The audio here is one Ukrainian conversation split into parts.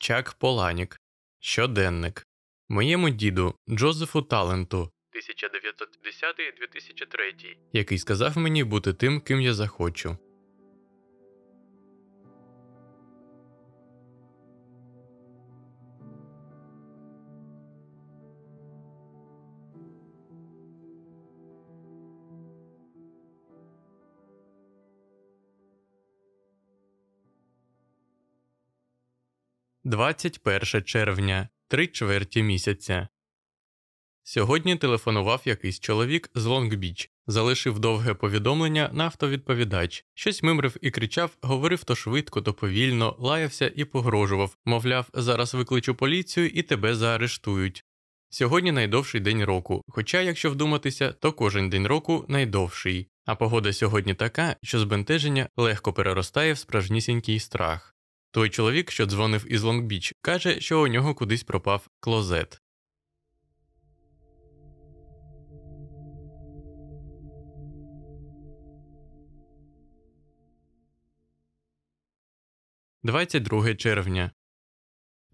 Чак Поланік. Щоденник. Моєму діду Джозефу Таленту 1910-2003, який сказав мені бути тим, ким я захочу. Двадцять перше червня, три чверті місяця. Сьогодні телефонував якийсь чоловік з Лонг-Біч, залишив довге повідомлення на автовідповідач, щось мимрив і кричав, говорив то швидко, то повільно, лаявся і погрожував, мовляв, зараз викличу поліцію і тебе заарештують. Сьогодні найдовший день року, хоча, якщо вдуматися, то кожен день року найдовший, а погода сьогодні така, що збентеження легко переростає в справжнісінький страх. Той чоловік, що дзвонив із Лонгбіч, каже, що у нього кудись пропав клозет. Двадцять червня.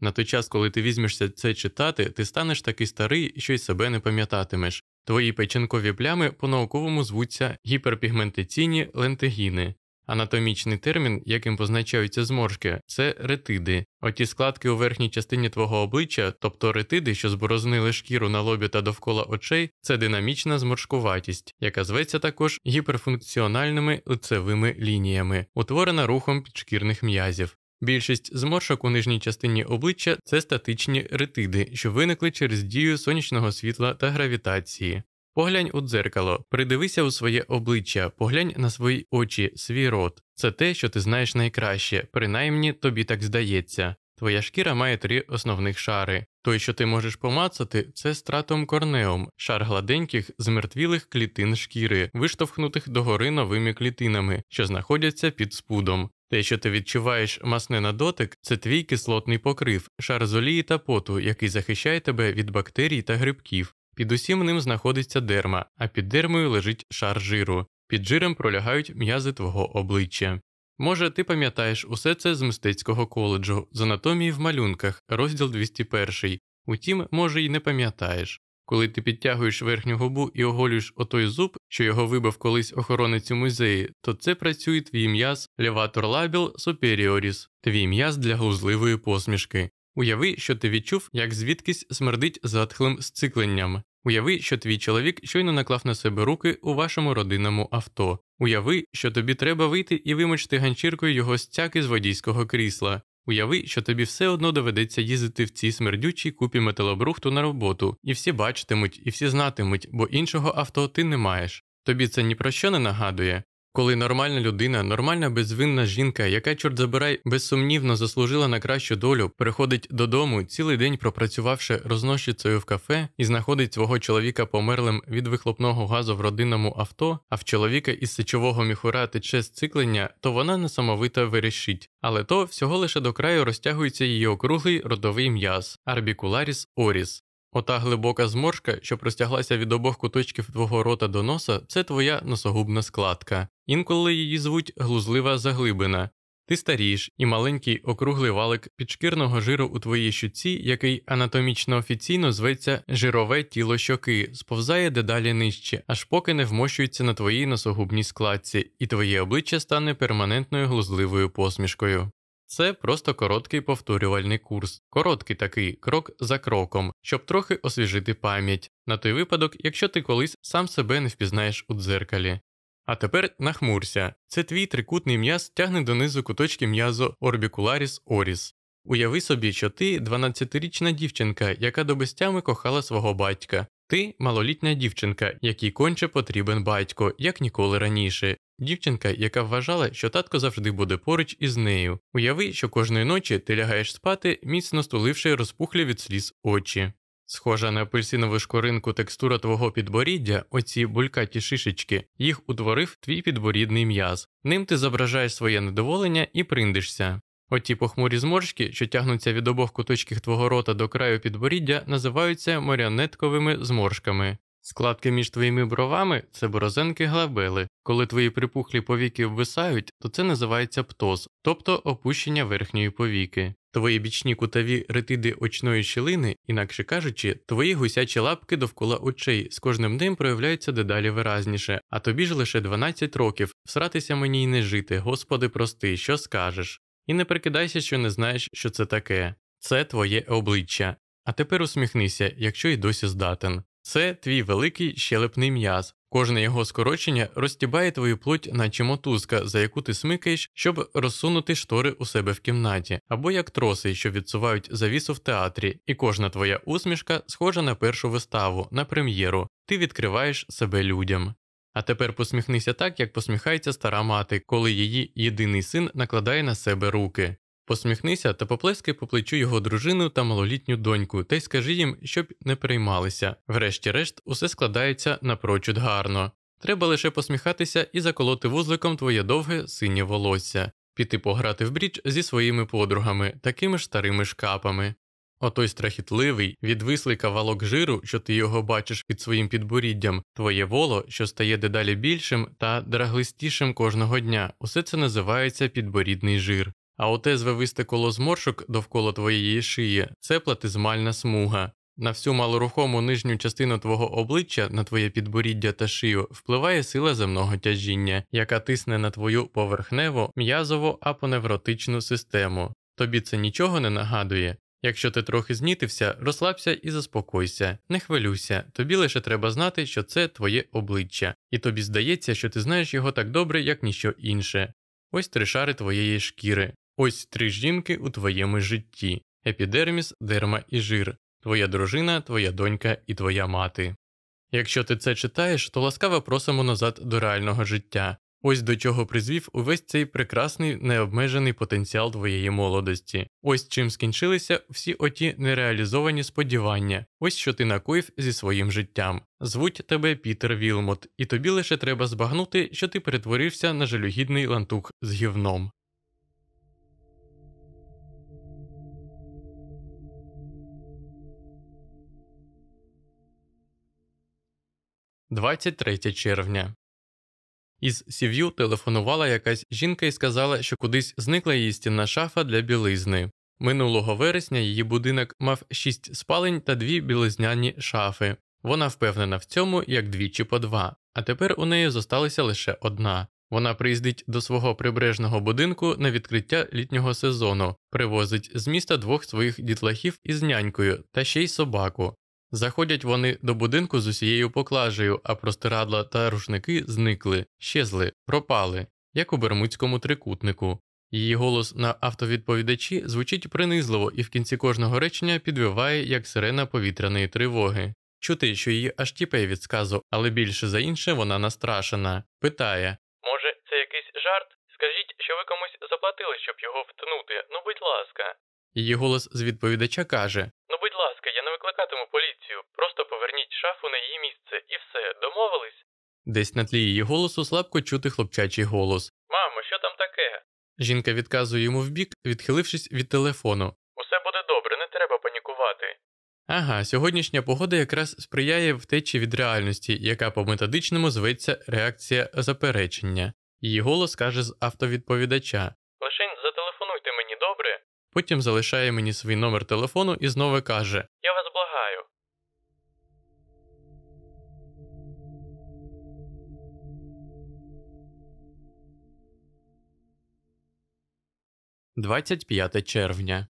На той час, коли ти візьмешся це читати, ти станеш такий старий, що й себе не пам'ятатимеш. Твої печінкові плями по науковому звуться гіперпігментаційні лентигіни. Анатомічний термін, яким позначаються зморшки, це ретиди. Оті складки у верхній частині твого обличчя, тобто ретиди, що зборознили шкіру на лобі та довкола очей, це динамічна зморшкуватість, яка зветься також гіперфункціональними лицевими лініями, утворена рухом підшкірних м'язів. Більшість зморшок у нижній частині обличчя це статичні ретиди, що виникли через дію сонячного світла та гравітації. Поглянь у дзеркало, придивися у своє обличчя, поглянь на свої очі, свій рот. Це те, що ти знаєш найкраще, принаймні тобі так здається. Твоя шкіра має три основних шари. Той, що ти можеш помацати, це стратом корнеум, шар гладеньких, змертвілих клітин шкіри, виштовхнутих догори новими клітинами, що знаходяться під спудом. Те, що ти відчуваєш масне на дотик, це твій кислотний покрив, шар з олії та поту, який захищає тебе від бактерій та грибків. Під усім ним знаходиться дерма, а під дермою лежить шар жиру. Під жиром пролягають м'язи твого обличчя. Може, ти пам'ятаєш усе це з мистецького коледжу, з анатомії в малюнках, розділ 201. Утім, може, й не пам'ятаєш. Коли ти підтягуєш верхню губу і оголюєш отой зуб, що його вибив колись охоронець у музеї, то це працює твій м'яз levator labial superioris, твій м'яз для глузливої посмішки. Уяви, що ти відчув, як звідкись смердить затхлим сцикленням. Уяви, що твій чоловік щойно наклав на себе руки у вашому родинному авто. Уяви, що тобі треба вийти і вимочити ганчіркою його стяки з водійського крісла. Уяви, що тобі все одно доведеться їздити в цій смердючій купі металобрухту на роботу, і всі бачитимуть, і всі знатимуть, бо іншого авто ти не маєш. Тобі це ні про що не нагадує. Коли нормальна людина, нормальна безвинна жінка, яка, чорт забирай, безсумнівно заслужила на кращу долю, приходить додому, цілий день пропрацювавши рознощицею в кафе, і знаходить свого чоловіка померлим від вихлопного газу в родинному авто, а в чоловіка із сечового міхура тече сциклення, то вона несамовито вирішить. Але то всього лише до краю розтягується її округлий родовий м'яз арбікуларіс оріс. Ота глибока зморшка, що простяглася від обох куточків твого рота до носа, це твоя носогубна складка. Інколи її звуть глузлива заглибина. Ти старієш, і маленький округлий валик підшкірного жиру у твоїй щуці, який анатомічно офіційно зветься жирове тіло щоки, сповзає дедалі нижче, аж поки не вмощується на твоїй носогубній складці, і твоє обличчя стане перманентною глузливою посмішкою. Це просто короткий повторювальний курс, короткий такий крок за кроком, щоб трохи освіжити пам'ять, на той випадок, якщо ти колись сам себе не впізнаєш у дзеркалі. А тепер нахмурся це твій трикутний м'яз тягне донизу куточки м'язу Orbicularis oris. Уяви собі, що ти 12-річна дівчинка, яка до безтями кохала свого батька, ти малолітня дівчинка, якій конче потрібен батько, як ніколи раніше. Дівчинка, яка вважала, що татко завжди буде поруч із нею. Уяви, що кожної ночі ти лягаєш спати, міцно стуливши розпухлі від сліз очі. Схожа на апельсинову шкоринку текстура твого підборіддя, оці булькаті шишечки, їх утворив твій підборідний м'яз. Ним ти зображаєш своє недоволення і приндишся. Оті похмурі зморшки, що тягнуться від обох куточків твого рота до краю підборіддя, називаються маріонетковими зморшками. Складки між твоїми бровами це борозенки глабели. Коли твої припухлі повіки обвисають, то це називається птоз, тобто опущення верхньої повіки. Твої бічні кутові ретиди очної щілини, інакше кажучи, твої гусячі лапки довкола очей з кожним днем проявляються дедалі виразніше, а тобі ж лише 12 років, всратися мені й не жити, господи, прости, що скажеш. І не прикидайся, що не знаєш, що це таке. Це твоє обличчя. А тепер усміхнися, якщо й досі здатен. Це твій великий щелепний м'яз. Кожне його скорочення розтібає твою плоть, наче мотузка, за яку ти смикаєш, щоб розсунути штори у себе в кімнаті, або як троси, що відсувають завісу в театрі, і кожна твоя усмішка схожа на першу виставу, на прем'єру. Ти відкриваєш себе людям. А тепер посміхнися так, як посміхається стара мати, коли її єдиний син накладає на себе руки. Посміхнися та поплескай по плечу його дружину та малолітню доньку, та й скажи їм, щоб не переймалися. Врешті-решт, усе складається напрочуд гарно. Треба лише посміхатися і заколоти вузликом твоє довге синє волосся, піти пограти в бріч зі своїми подругами, такими ж старими шкапами. Отой страхітливий, відвислий кавалок жиру, що ти його бачиш під своїм підборіддям, твоє воло, що стає дедалі більшим та драглистішим кожного дня, усе це називається підборідний жир. А оте звивисте коло зморшок довкола твоєї шиї це платизмальна смуга. На всю малорухому нижню частину твого обличчя, на твоє підборіддя та шию, впливає сила земного тяжіння, яка тисне на твою поверхневу, м'язову апоневротичну систему. Тобі це нічого не нагадує. Якщо ти трохи знітився, розслабся і заспокойся, не хвилюйся, тобі лише треба знати, що це твоє обличчя, і тобі здається, що ти знаєш його так добре, як ніщо інше. Ось три шари твоєї шкіри, ось три жінки у твоєму житті: епідерміс, дерма і жир, твоя дружина, твоя донька і твоя мати. Якщо ти це читаєш, то ласкаво просимо назад до реального життя. Ось до чого призвів увесь цей прекрасний необмежений потенціал твоєї молодості. Ось чим скінчилися всі оті нереалізовані сподівання, ось що ти накоїв зі своїм життям. Звуть тебе Пітер Вілмот, і тобі лише треба збагнути, що ти перетворився на жалюгідний лантух з гівном. Двадцять третє червня. Із сів'ю телефонувала якась жінка і сказала, що кудись зникла її стінна шафа для білизни. Минулого вересня її будинок мав шість спалень та дві білизняні шафи. Вона впевнена в цьому, як двічі по два, а тепер у неї зосталася лише одна. Вона приїздить до свого прибережного будинку на відкриття літнього сезону, привозить з міста двох своїх дітлахів із нянькою та ще й собаку. Заходять вони до будинку з усією поклажею, а простирадла та рушники зникли, щезли, пропали, як у бермудському трикутнику. Її голос на автовідповідачі звучить принизливо і в кінці кожного речення підвиває як сирена повітряної тривоги. Чути, що її аж тіпає від сказу, але більше за інше вона настрашена. Питає Може, це якийсь жарт? Скажіть, що ви комусь заплатили, щоб його втнути, ну будь ласка. Її голос з відповідача каже Ну, будь ласка, я не викликатиму поліцію, просто поверніть шафу на її місце і все, домовились? Десь на тлі її голосу слабко чути хлопчачий голос Мамо, що там таке? Жінка відказує йому вбік, відхилившись від телефону. Усе буде добре, не треба панікувати. Ага, сьогоднішня погода якраз сприяє втечі від реальності, яка по методичному зветься реакція заперечення. Її голос каже з автовідповідача Лишень зателефонуйте мені добре. Потім залишає мені свій номер телефону і знову каже Я вас благаю. Двадцять п'яте червня.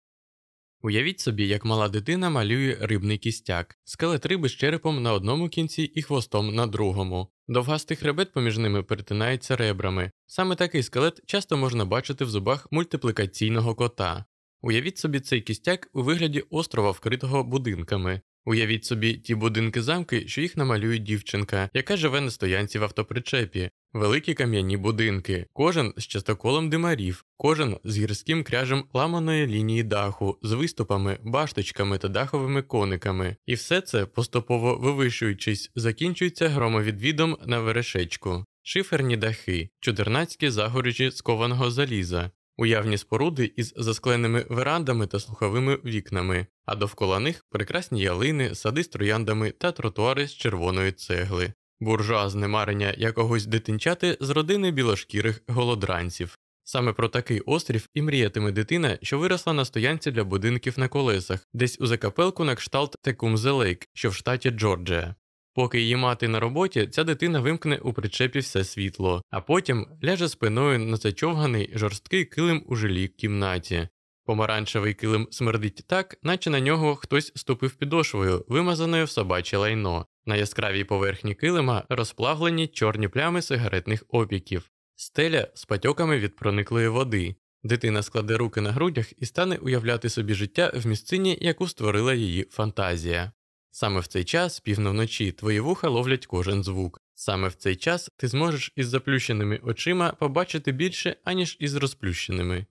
Уявіть собі, як мала дитина малює рибний кістяк, скелет риби з черепом на одному кінці і хвостом на другому. Довгастий хребет поміж ними перетинається ребрами. Саме такий скелет часто можна бачити в зубах мультиплікаційного кота. Уявіть собі цей кістяк у вигляді острова, вкритого будинками. Уявіть собі ті будинки замки, що їх намалює дівчинка, яка живе на стоянці в автопричепі, великі кам'яні будинки, кожен з частоколом димарів, кожен з гірським кряжем ламаної лінії даху, з виступами, башточками та даховими кониками, і все це, поступово вивищуючись, закінчується громовідвідом на верешечку, шиферні дахи, чудернацькі загорожі скованого заліза, уявні споруди із заскленими верандами та слуховими вікнами, а довкола них прекрасні ялини, сади з трояндами та тротуари з червоної цегли, буржуазне марення якогось дитинчати з родини білошкірих голодранців. Саме про такий острів і мріятиме дитина, що виросла на стоянці для будинків на колесах, десь у закапелку на кшталт Текумзе Лейк, що в штаті Джорджія. Поки її мати на роботі, ця дитина вимкне у причепі все світло, а потім ляже спиною на зачовганий жорсткий килим у жилій кімнаті. Помаранчевий килим смердить так, наче на нього хтось ступив підошвою, вимазаною в собаче лайно. На яскравій поверхні килима розплавлені чорні плями сигаретних опіків, стеля з патьоками від прониклої води. Дитина складе руки на грудях і стане уявляти собі життя в місцині, яку створила її фантазія. Саме в цей час, півно вночі, твої вуха ловлять кожен звук. Саме в цей час ти зможеш із заплющеними очима побачити більше, аніж із розплющеними.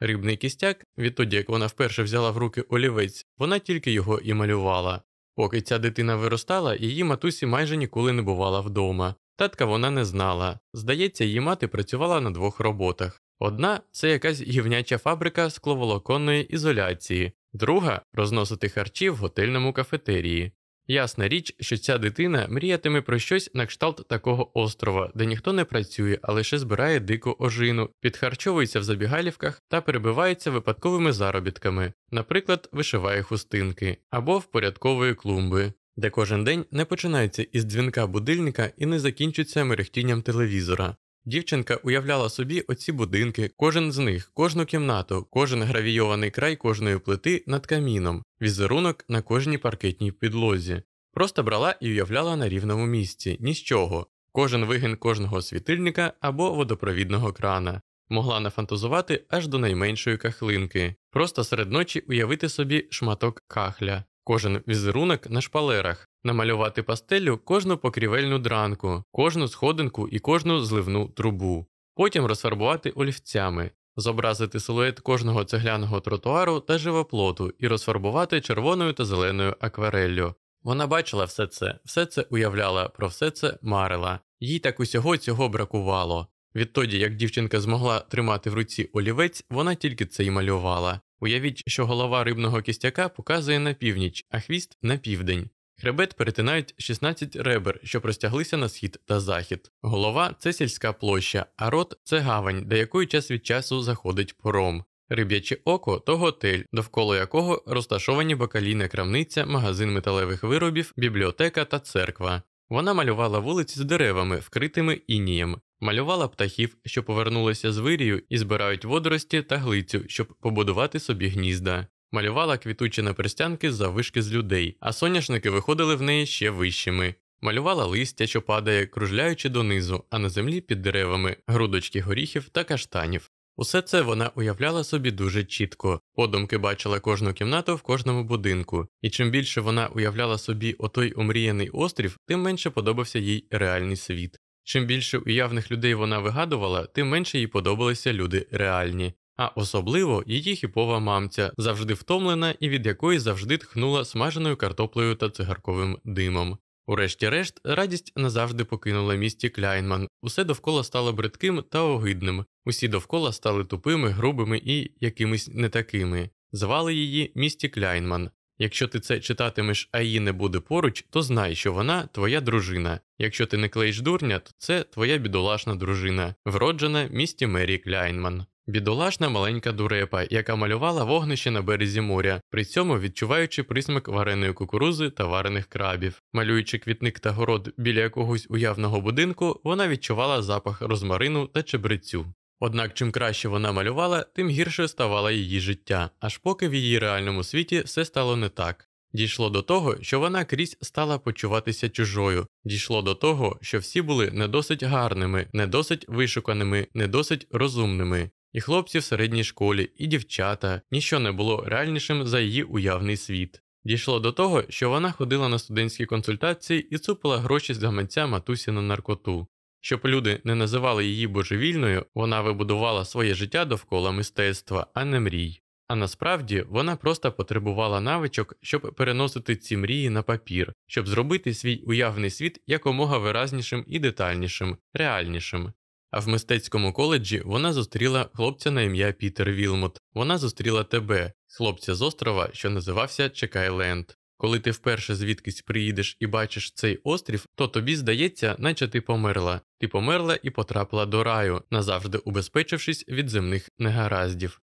Рибний кістяк, відтоді як вона вперше взяла в руки олівець, вона тільки його і малювала. Поки ця дитина виростала, її матусі майже ніколи не бувала вдома. Татка вона не знала. Здається, її мати працювала на двох роботах. Одна це якась гівняча фабрика скловолоконної ізоляції, друга розносити харчі в готельному кафетерії. Ясна річ, що ця дитина мріятиме про щось на кшталт такого острова, де ніхто не працює, а лише збирає дику ожину, підхарчовується в забігалівках та перебивається випадковими заробітками, наприклад, вишиває хустинки або впорядковує клумби, де кожен день не починається із дзвінка будильника і не закінчується мерехтінням телевізора. Дівчинка уявляла собі оці будинки, кожен з них, кожну кімнату, кожен гравійований край кожної плити над каміном, візерунок на кожній паркетній підлозі. Просто брала і уявляла на рівному місці, ні з чого, кожен вигін кожного світильника або водопровідного крана, могла нафантазувати аж до найменшої кахлинки, просто серед ночі уявити собі шматок кахля, кожен візерунок на шпалерах, намалювати пастеллю кожну покрівельну дранку, кожну сходинку і кожну зливну трубу, потім розфарбувати олівцями, зобразити силует кожного цегляного тротуару та живоплоту і розфарбувати червоною та зеленою аквареллю. Вона бачила все це, все це уявляла, про все це марила, їй так усього цього бракувало. Відтоді, як дівчинка змогла тримати в руці олівець, вона тільки це й малювала. Уявіть, що голова рибного кістяка показує на північ, а хвіст на південь. Хребет перетинають 16 ребер, що простяглися на схід та захід. Голова це сільська площа, а рот це гавань, до якої час від часу заходить пором. Риб'яче око то готель, довкола якого розташовані бакалійна крамниця, магазин металевих виробів, бібліотека та церква. Вона малювала вулиці з деревами, вкритими інієм, малювала птахів, що повернулися з вирію і збирають водорості та глицю, щоб побудувати собі гнізда малювала квітучі наперстянки за вишки з людей, а соняшники виходили в неї ще вищими. Малювала листя, що падає, кружляючи донизу, а на землі під деревами, грудочки горіхів та каштанів. Усе це вона уявляла собі дуже чітко, подумки бачила кожну кімнату в кожному будинку, і чим більше вона уявляла собі отой омріяний острів, тим менше подобався їй реальний світ. Чим більше уявних людей вона вигадувала, тим менше їй подобалися люди реальні а особливо її хіпова мамця, завжди втомлена і від якої завжди тхнула смаженою картоплею та цигарковим димом. Урешті-решт, радість назавжди покинула місті Кляйнман, усе довкола стало бридким та огидним, усі довкола стали тупими, грубими і якимись не такими. Звали її місті Кляйнман. Якщо ти це читатимеш, а її не буде поруч, то знай, що вона твоя дружина. Якщо ти не клеїш дурня, то це твоя бідолашна дружина, вроджена місті Мері Кляйнман. Бідолашна маленька дурепа, яка малювала вогнище на березі моря, при цьому відчуваючи присмак вареної кукурузи та варених крабів. Малюючи квітник та город біля якогось уявного будинку, вона відчувала запах розмарину та чебрецю. Однак, чим краще вона малювала, тим гірше ставало її життя, аж поки в її реальному світі все стало не так. Дійшло до того, що вона крізь стала почуватися чужою. Дійшло до того, що всі були не досить гарними, не досить вишуканими, не досить розумними. І хлопці в середній школі, і дівчата, ніщо не було реальнішим за її уявний світ. Дійшло до того, що вона ходила на студентські консультації і цупила гроші з гаманця матусі на наркоту. Щоб люди не називали її божевільною, вона вибудувала своє життя довкола мистецтва, а не мрій. А насправді вона просто потребувала навичок, щоб переносити ці мрії на папір, щоб зробити свій уявний світ якомога виразнішим і детальнішим, реальнішим. А в мистецькому коледжі вона зустріла хлопця на ім'я Пітер Вілмот. Вона зустріла тебе, хлопця з острова, що називався Чекайленд. Коли ти вперше звідкись приїдеш і бачиш цей острів, то тобі здається, наче ти померла. Ти померла і потрапила до раю, назавжди убезпечившись від земних негараздів.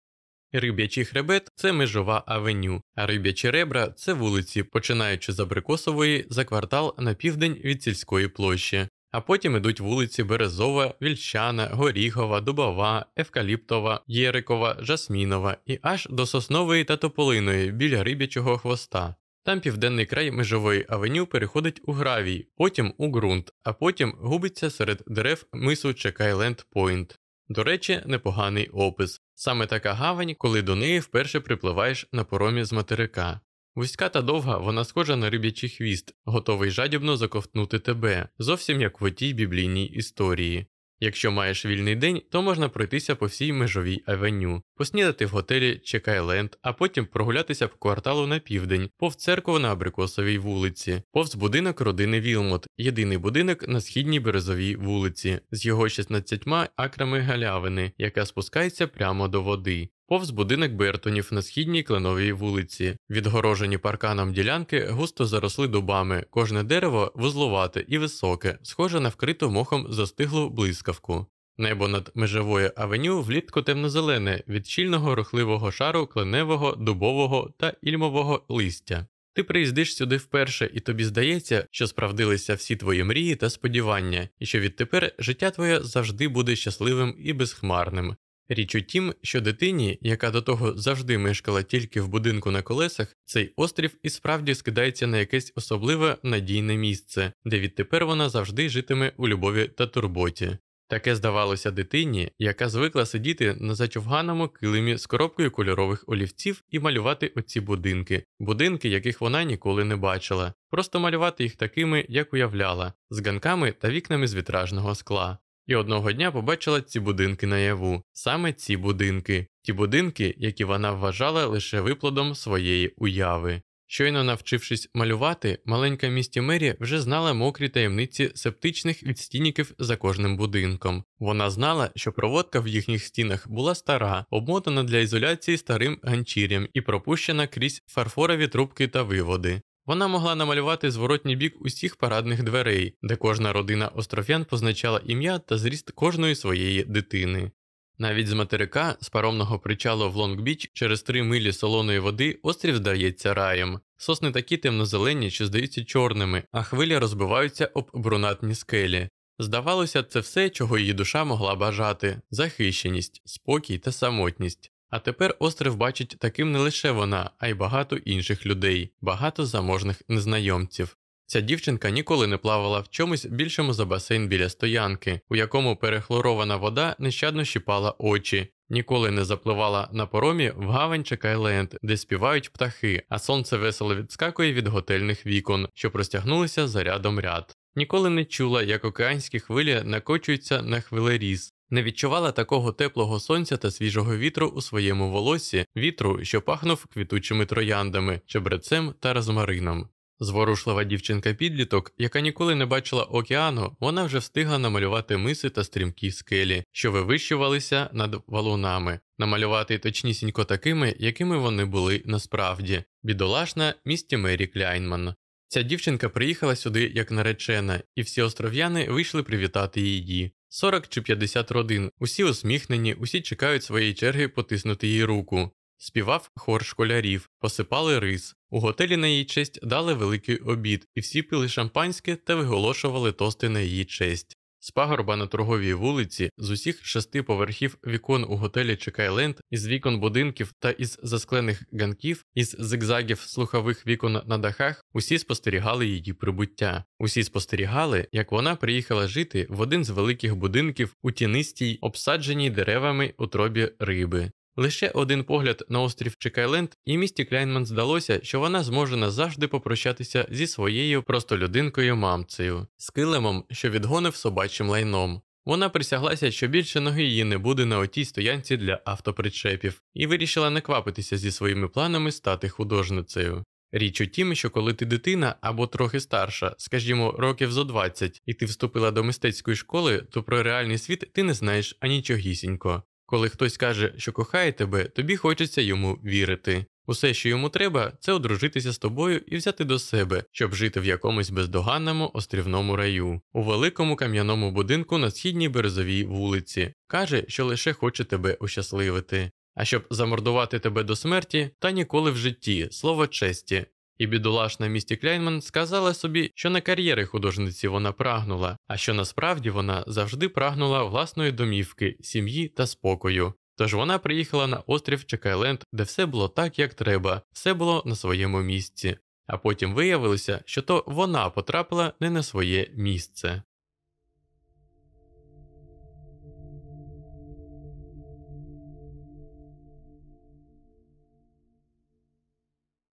Риб'ячий хребет це межова авеню, а риб'ячі ребра це вулиці, починаючи з Абрикосової за квартал на південь від сільської площі. А потім ідуть вулиці Березова, Вільщана, Горіхова, Дубова, Евкаліптова, Єрикова, Жасмінова і аж до Соснової та Тополиної біля риб'ячого хвоста. Там південний край межової авеню переходить у гравій, потім у ґрунт, а потім губиться серед дерев мису Чекайленд Пойнт. До речі, непоганий опис. Саме така гавань, коли до неї вперше припливаєш на поромі з материка. Вузька та довга, вона схожа на риб'ячий хвіст, готовий жадібно заковтнути тебе, зовсім як в тій біблійній історії. Якщо маєш вільний день, то можна пройтися по всій межовій авеню, поснідати в готелі Чекайленд, а потім прогулятися по кварталу на південь, повз церкву на Абрикосовій вулиці, повз будинок родини Вілмот, єдиний будинок на східній березовій вулиці, з його 16 акрами галявини, яка спускається прямо до води. Повз будинок Бертонів на східній кленовій вулиці, відгорожені парканом ділянки густо заросли дубами, кожне дерево вузлувате і високе, схоже на вкриту мохом застиглу блискавку. Небо над межовою авеню влітку темно-зелене від щільного рухливого шару кленевого, дубового та ільмового листя. Ти приїздиш сюди вперше, і тобі здається, що справдилися всі твої мрії та сподівання, і що відтепер життя твоє завжди буде щасливим і безхмарним. Річ у тім, що дитині, яка до того завжди мешкала тільки в будинку на колесах, цей острів і справді скидається на якесь особливе надійне місце, де відтепер вона завжди житиме у любові та турботі. Таке здавалося дитині, яка звикла сидіти на зачовганому килимі з коробкою кольорових олівців і малювати оці будинки, будинки, яких вона ніколи не бачила, просто малювати їх такими, як уявляла, з ганками та вікнами з вітражного скла. І одного дня побачила ці будинки наяву, саме ці будинки, ті будинки, які вона вважала лише виплодом своєї уяви. Щойно навчившись малювати, маленька місті Мері вже знала мокрі таємниці септичних відстійників за кожним будинком. Вона знала, що проводка в їхніх стінах була стара, обмотана для ізоляції старим ганчір'ям і пропущена крізь фарфорові трубки та виводи. Вона могла намалювати зворотній бік усіх парадних дверей, де кожна родина остров'ян позначала ім'я та зріст кожної своєї дитини. Навіть з материка з паромного причалу в Лонг-Біч через три милі солоної води острів здається раєм. Сосни такі темно-зелені, що здаються чорними, а хвилі розбиваються об брунатні скелі. Здавалося, це все, чого її душа могла бажати захищеність, спокій та самотність. А тепер острів бачить таким не лише вона, а й багато інших людей, багато заможних незнайомців. Ця дівчинка ніколи не плавала в чомусь більшому за басейн біля стоянки, у якому перехлорована вода нещадно щіпала очі, ніколи не запливала на поромі в гавань Чекайленд, де співають птахи, а сонце весело відскакує від готельних вікон, що простягнулися за рядом ряд. Ніколи не чула, як океанські хвилі накочуються на хвилеріз, не відчувала такого теплого сонця та свіжого вітру у своєму волосі, вітру, що пахнув квітучими трояндами, чебрецем та розмарином. Зворушлива дівчинка підліток, яка ніколи не бачила океану, вона вже встигла намалювати миси та стрімкі скелі, що вивищувалися над валунами, намалювати точнісінько такими, якими вони були насправді, бідолашна місті Мері Кляйнман. Ця дівчинка приїхала сюди як наречена, і всі остров'яни вийшли привітати її. 40 чи 50 родин, усі усміхнені, усі чекають своєї черги потиснути їй руку. Співав хор школярів, посипали рис. У готелі на її честь дали великий обід, і всі пили шампанське та виголошували тости на її честь. З пагорба на торговій вулиці, з усіх шести поверхів вікон у готелі Чекайленд, із вікон будинків та із засклених ганків, із зигзагів слухових вікон на дахах, усі спостерігали її прибуття. Усі спостерігали, як вона приїхала жити в один з великих будинків у тінистій, обсадженій деревами утробі риби. Лише один погляд на острів Чекайленд, і місті Кляйнман здалося, що вона зможе назавжди попрощатися зі своєю простолюдинкою мамцею, з килимом, що відгонив собачим лайном. Вона присяглася, що більше ноги її не буде на отій стоянці для автопричепів, і вирішила не квапитися зі своїми планами стати художницею. Річ у тім, що коли ти дитина або трохи старша, скажімо, років зо 20, і ти вступила до мистецької школи, то про реальний світ ти не знаєш анічогісінько. Коли хтось каже, що кохає тебе, тобі хочеться йому вірити. Усе, що йому треба, це одружитися з тобою і взяти до себе, щоб жити в якомусь бездоганному острівному раю, у великому кам'яному будинку на східній березовій вулиці. Каже, що лише хоче тебе ощасливити. А щоб замордувати тебе до смерті, та ніколи в житті, слово честі. І бідолашна місті Кляйнман сказала собі, що на кар'єри художниці вона прагнула, а що насправді вона завжди прагнула власної домівки, сім'ї та спокою. Тож вона приїхала на острів Чекайленд, де все було так, як треба, все було на своєму місці. А потім виявилося, що то вона потрапила не на своє місце.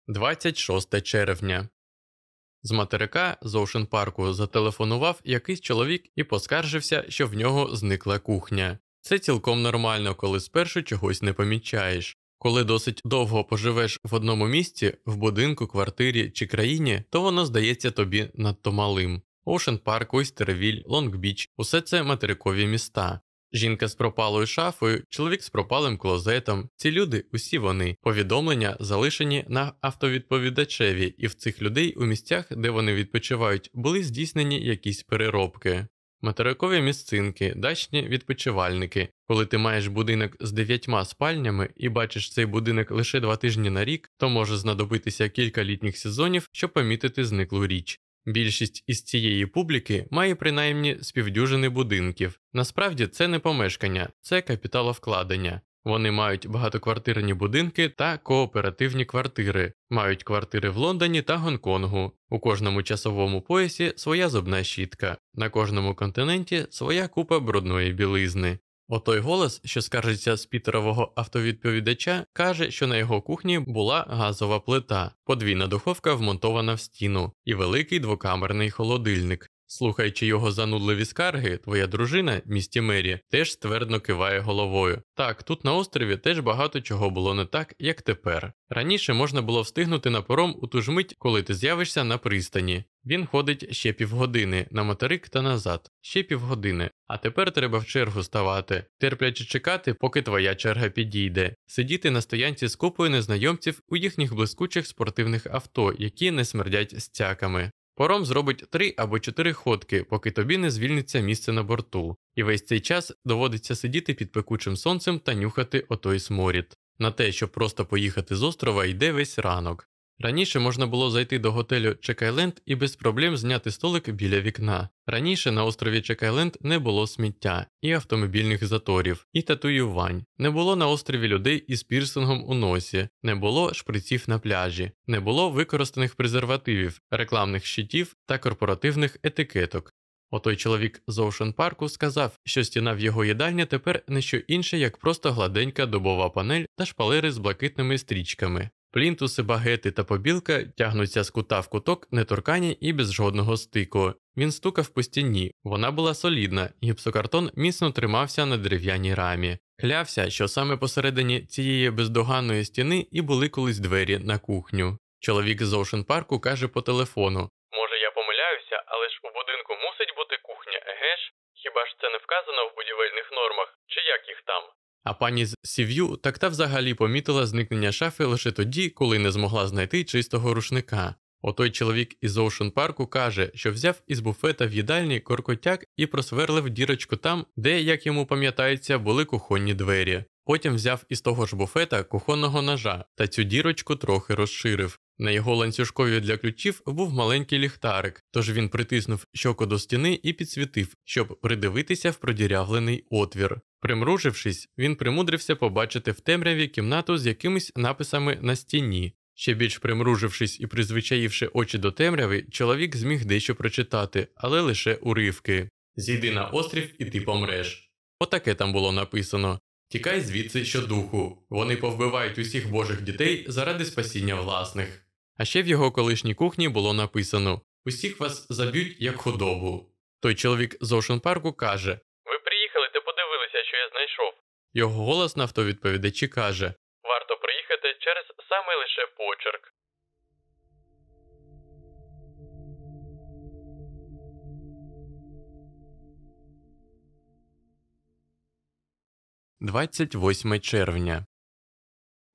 26 червня. З материка з Оушен Парку зателефонував якийсь чоловік і поскаржився, що в нього зникла кухня. Це цілком нормально, коли спершу чогось не помічаєш. Коли досить довго поживеш в одному місці, в будинку, квартирі чи країні, то воно здається тобі надто малим. Оушен Парк, Ойстервіль, Лонг-Біч – усе це материкові міста. Жінка з пропалою шафою, чоловік з пропалим клозетом. Ці люди, усі вони, повідомлення залишені на автовідповідачеві, і в цих людей у місцях, де вони відпочивають, були здійснені якісь переробки. Материкові місцинки, дачні відпочивальники. Коли ти маєш будинок з дев'ятьма спальнями і бачиш цей будинок лише два тижні на рік, то може знадобитися кілька літніх сезонів, щоб помітити зниклу річ. Більшість із цієї публіки має принаймні співдюжини будинків. Насправді це не помешкання, це капіталовкладення. Вони мають багатоквартирні будинки та кооперативні квартири, мають квартири в Лондоні та Гонконгу. У кожному часовому поясі своя зубна щітка, на кожному континенті своя купа брудної білизни. Отой голос, що скаржиться з Пітерового автовідповідача, каже, що на його кухні була газова плита, подвійна духовка вмонтована в стіну, і великий двокамерний холодильник. Слухаючи його занудливі скарги, твоя дружина, місті Мері, теж ствердно киває головою. Так, тут на острові теж багато чого було не так, як тепер. Раніше можна було встигнути на паром у ту ж мить, коли ти з'явишся на пристані. Він ходить ще півгодини на материк та назад, ще півгодини. А тепер треба в чергу ставати, терпляче чекати, поки твоя черга підійде, сидіти на стоянці з купою незнайомців у їхніх блискучих спортивних авто, які не смердять стяками. Пором зробить три або чотири ходки, поки тобі не звільниться місце на борту, і весь цей час доводиться сидіти під пекучим сонцем та нюхати отой сморід. На те, щоб просто поїхати з острова, йде весь ранок. Раніше можна було зайти до готелю Чекайленд і без проблем зняти столик біля вікна. Раніше на острові Чекайленд не було сміття, і автомобільних заторів, і татуювань. Не було на острові людей із пірсингом у носі, не було шприців на пляжі, не було використаних презервативів, рекламних щитів та корпоративних етикеток. Отой чоловік з Оушен Парку сказав, що стіна в його їдальні тепер не що інше, як просто гладенька дубова панель та шпалери з блакитними стрічками. Плінтуси, багети та побілка тягнуться з кута в куток, неторкані і без жодного стику. Він стукав по стіні, вона була солідна, гіпсокартон міцно тримався на дерев'яній рамі. Клявся, що саме посередині цієї бездоганної стіни і були колись двері на кухню. Чоловік з Оушен Парку каже по телефону: Може, я помиляюся, але ж у будинку мусить бути кухня, еге ж? Хіба ж це не вказано в будівельних нормах, чи як їх там? А пані з Сів'ю так та взагалі помітила зникнення шафи лише тоді, коли не змогла знайти чистого рушника. Отой чоловік із Оушен парку каже, що взяв із буфета в їдальні коркотяк і просверлив дірочку там, де, як йому пам'ятається, були кухонні двері. Потім взяв із того ж буфета кухонного ножа та цю дірочку трохи розширив. На його ланцюжкові для ключів був маленький ліхтарик, тож він притиснув щоку до стіни і підсвітив, щоб придивитися в продірявлений отвір. Примружившись, він примудрився побачити в темряві кімнату з якимись написами на стіні. Ще більш примружившись і призвичаївши очі до темряви, чоловік зміг дещо прочитати, але лише уривки Зійди на острів і ти помреш. Отаке там було написано Тікай звідси щодуху. Вони повбивають усіх божих дітей заради спасіння власних. А ще в його колишній кухні було написано Усіх вас заб'ють як худобу. Той чоловік з Оушен парку каже Ви приїхали та подивилися, що я знайшов. Його голос на автовідповідачі каже Варто приїхати через саме лише почерк. Двадцять восьме червня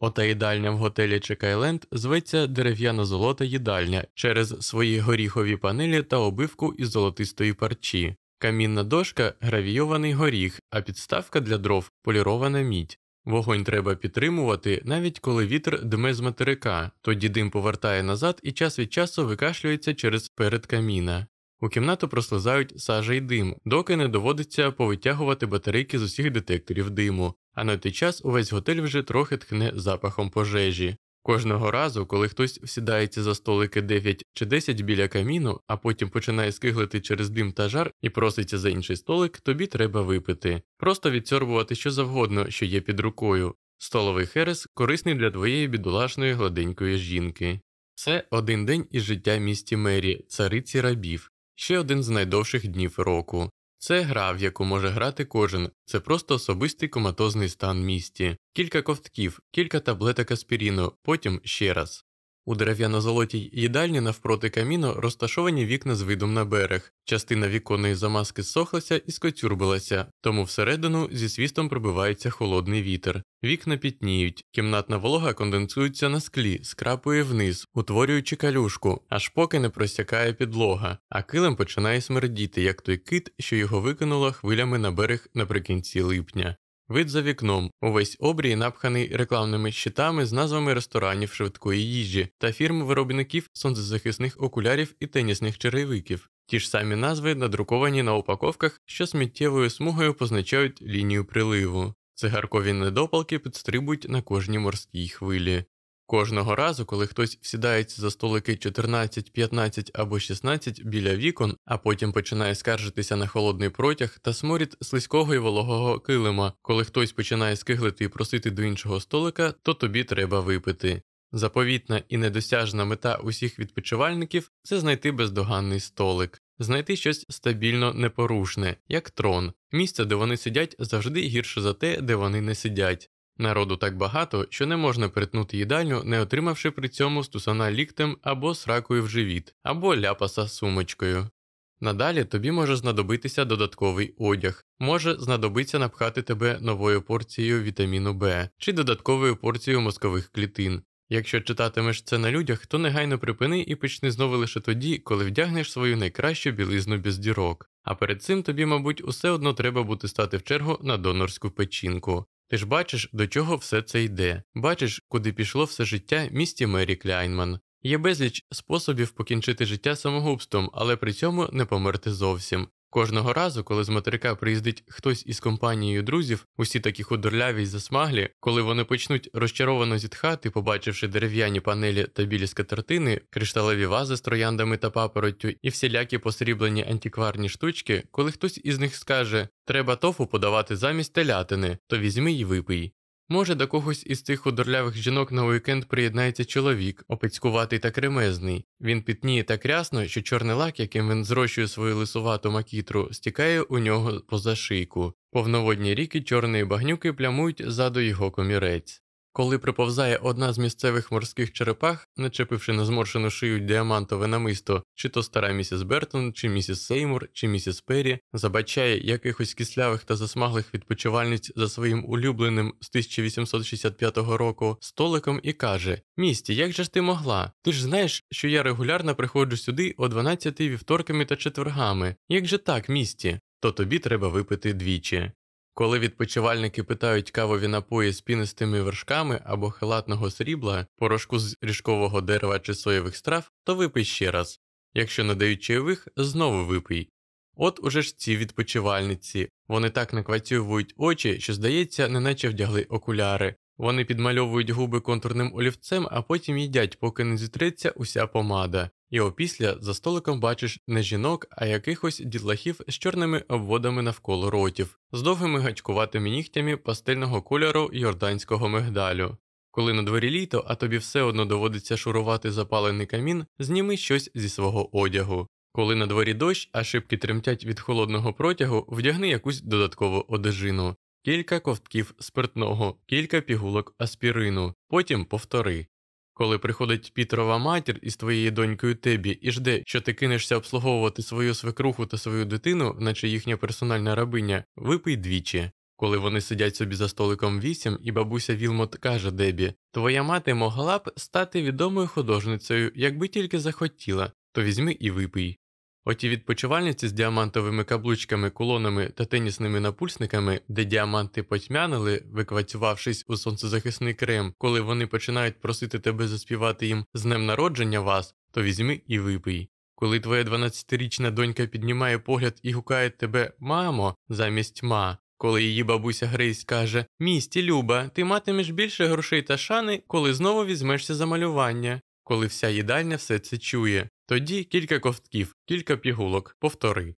Ота їдальня в готелі Чекайленд зветься дерев'яно золота їдальня через свої горіхові панелі та обивку із золотистої парчі. Камінна дошка гравійований горіх, а підставка для дров полірована мідь. Вогонь треба підтримувати, навіть коли вітер дме з материка, тоді дим повертає назад і час від часу викашлюється через перед каміна. У кімнату прослизають сажа й дим, доки не доводиться повитягувати батарейки з усіх детекторів диму, а на той час увесь готель вже трохи тхне запахом пожежі. Кожного разу, коли хтось всідається за столики 9 чи 10 біля каміну, а потім починає скиглити через дим та жар і проситься за інший столик, тобі треба випити, просто відсьорбувати що завгодно, що є під рукою. Столовий херес корисний для твоєї бідолашної гладенької жінки. Це один день із життя місті Мері, цариці рабів, ще один з найдовших днів року. Це гра, в яку може грати кожен, це просто особистий коматозний стан місті, кілька ковтків, кілька таблеток аспіріну, потім ще раз. У дерев'яно-золотій їдальні навпроти каміну розташовані вікна з видом на берег. Частина віконної замазки зсохлася і скоцюрбилася, тому всередину зі свістом пробивається холодний вітер. Вікна пітніють, кімнатна волога конденсується на склі, скрапує вниз, утворюючи калюшку, аж поки не просякає підлога, а килим починає смердіти, як той кит, що його викинуло хвилями на берег наприкінці липня. Вид за вікном, увесь обрій напханий рекламними щитами з назвами ресторанів швидкої їжі та фірм виробників сонцезахисних окулярів і тенісних черевиків. Ті ж самі назви надруковані на упаковках, що сміттєвою смугою позначають лінію приливу. Цигаркові недопалки підстрибують на кожній морській хвилі. Кожного разу, коли хтось сідається за столики 14, 15 або 16 біля вікон, а потім починає скаржитися на холодний протяг та сморід слизького і вологого килима, коли хтось починає скиглити і просити до іншого столика, то тобі треба випити. Заповітна і недосяжна мета усіх відпочивальників це знайти бездоганний столик, знайти щось стабільно непорушне, як трон, місце, де вони сидять завжди гірше за те, де вони не сидять. Народу так багато, що не можна перетнути їдальню, не отримавши при цьому стусана ліктем або сракою в живіт, або ляпаса сумочкою. Надалі тобі може знадобитися додатковий одяг, може знадобиться напхати тебе новою порцією вітаміну Б чи додатковою порцією мозкових клітин. Якщо читатимеш це на людях, то негайно припини і почни знову лише тоді, коли вдягнеш свою найкращу білизну без дірок. А перед цим тобі, мабуть, усе одно треба буде стати в чергу на донорську печінку. Ти ж бачиш, до чого все це йде, бачиш, куди пішло все життя місті Мері Кляйнман. Є безліч способів покінчити життя самогубством, але при цьому не померти зовсім. Кожного разу, коли з материка приїздить хтось із компанією друзів, усі такі худорляві й засмаглі, коли вони почнуть розчаровано зітхати, побачивши дерев'яні панелі та білі скатертини, кришталеві вази з трояндами та папороттю і всілякі посріблені антикварні штучки, коли хтось із них скаже треба тофу подавати замість телятини, то візьми й випий. Може, до когось із цих худорлявих жінок на уікенд приєднається чоловік, опецькуватий та кремезний. Він пітніє так рясно, що чорний лак, яким він зрощує свою лисувату макітру, стікає у нього поза шийку. Повноводні ріки чорної багнюки плямують ззаду його комірець. Коли приповзає одна з місцевих морських черепах, начепивши на зморшену шию діамантове намисто, чи то стара місіс Бертон, чи місіс Сеймур, чи місіс Перрі, забачає якихось кислявих та засмаглих відпочивальниць за своїм улюбленим з 1865 року столиком і каже: Місті, як же ж ти могла? Ти ж знаєш, що я регулярно приходжу сюди о 12 вівторками та четвергами. Як же так, місті? То тобі треба випити двічі. Коли відпочивальники питають кавові напої з пінистими вершками або хелатного срібла, порошку з ріжкового дерева чи соєвих страв, то випий ще раз. Якщо надають чайових, знову випий. От уже ж ці відпочивальниці, вони так наквацьовують очі, що, здається, неначе вдягли окуляри. Вони підмальовують губи контурним олівцем, а потім їдять, поки не зітреться уся помада. І опісля за столиком бачиш не жінок, а якихось дітлахів з чорними обводами навколо ротів, з довгими гачкуватими нігтями пастельного кольору йорданського мигдалю. Коли на дворі літо, а тобі все одно доводиться шурувати запалений камін, зніми щось зі свого одягу. Коли на дворі дощ, а шибки тремтять від холодного протягу, вдягни якусь додаткову одежину, кілька ковтків спиртного, кілька пігулок аспірину, потім повтори. Коли приходить Пітрова матір із твоєю донькою Тебі і жде, що ти кинешся обслуговувати свою свекруху та свою дитину, наче їхня персональна рабиня, випий двічі. Коли вони сидять собі за столиком вісім, і бабуся Вілмот каже Дебі: Твоя мати могла б стати відомою художницею, якби тільки захотіла, то візьми і випий. Оті відпочивальниці з діамантовими каблучками, кулонами та тенісними напульсниками, де діаманти потьмянили, виквацювавшись у сонцезахисний крем, коли вони починають просити тебе заспівати їм з днем народження вас, то візьми і випий. Коли твоя 12-річна донька піднімає погляд і гукає тебе мамо замість ма, коли її бабуся Грейс каже Місті, Люба, ти матимеш більше грошей та шани, коли знову візьмешся за малювання, коли вся їдальня все це чує. Тоді кілька ковтків, кілька пігулок, повтори.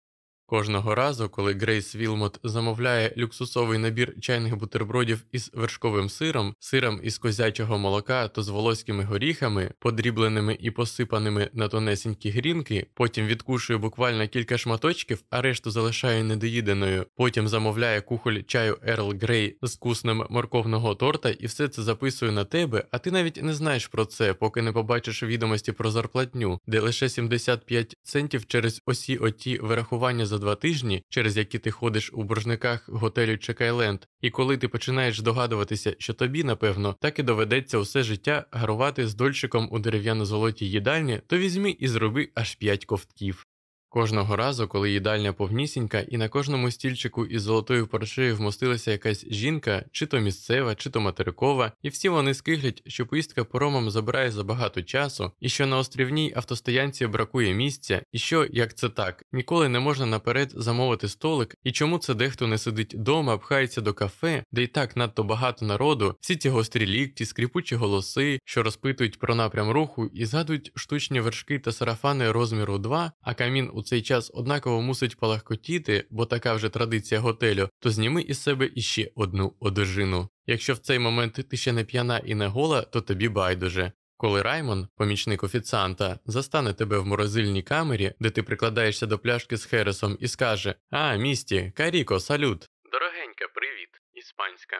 Кожного разу, коли Грейс Вілмот замовляє люксусовий набір чайних бутербродів із вершковим сиром, сиром із козячого молока та з волоськими горіхами, подрібленими і посипаними на тонесенькі грінки, потім відкушує буквально кілька шматочків, а решту залишає недоїденою, потім замовляє кухоль чаю Ерл Грей з куснем морковного торта і все це записує на тебе, а ти навіть не знаєш про це, поки не побачиш відомості про зарплатню, де лише 75 центів через осі оті вирахування за два тижні, через які ти ходиш у боржниках готелю Чекайленд, і коли ти починаєш здогадуватися, що тобі, напевно, так і доведеться усе життя гарувати з дзвоником у дерев'яно-золотій їдальні, то візьми і зроби аж п'ять ковтків. Кожного разу, коли їдальня повнісінька, і на кожному стільчику із золотою паршею вмостилася якась жінка, чи то місцева, чи то материкова, і всі вони скиглять, що поїздка поромом забирає забагато часу, і що на острівній автостоянці бракує місця, і що, як це так, ніколи не можна наперед замовити столик, і чому це дехто не сидить дома, пхається до кафе, де й так надто багато народу, всі ці гострі лікті, скріпучі голоси, що розпитують про напрям руху і згадують штучні вершки та сарафани розміру 2, а камін у цей час однаково мусить палахкотіти, бо така вже традиція готелю, то зніми із себе іще одну одежину. Якщо в цей момент ти ще не п'яна і не гола, то тобі байдуже. Коли Раймон, помічник офіціанта, застане тебе в морозильній камері, де ти прикладаєшся до пляшки з Хересом і скаже А, місті, Каріко, салют. Дорогенька, привіт, іспанська.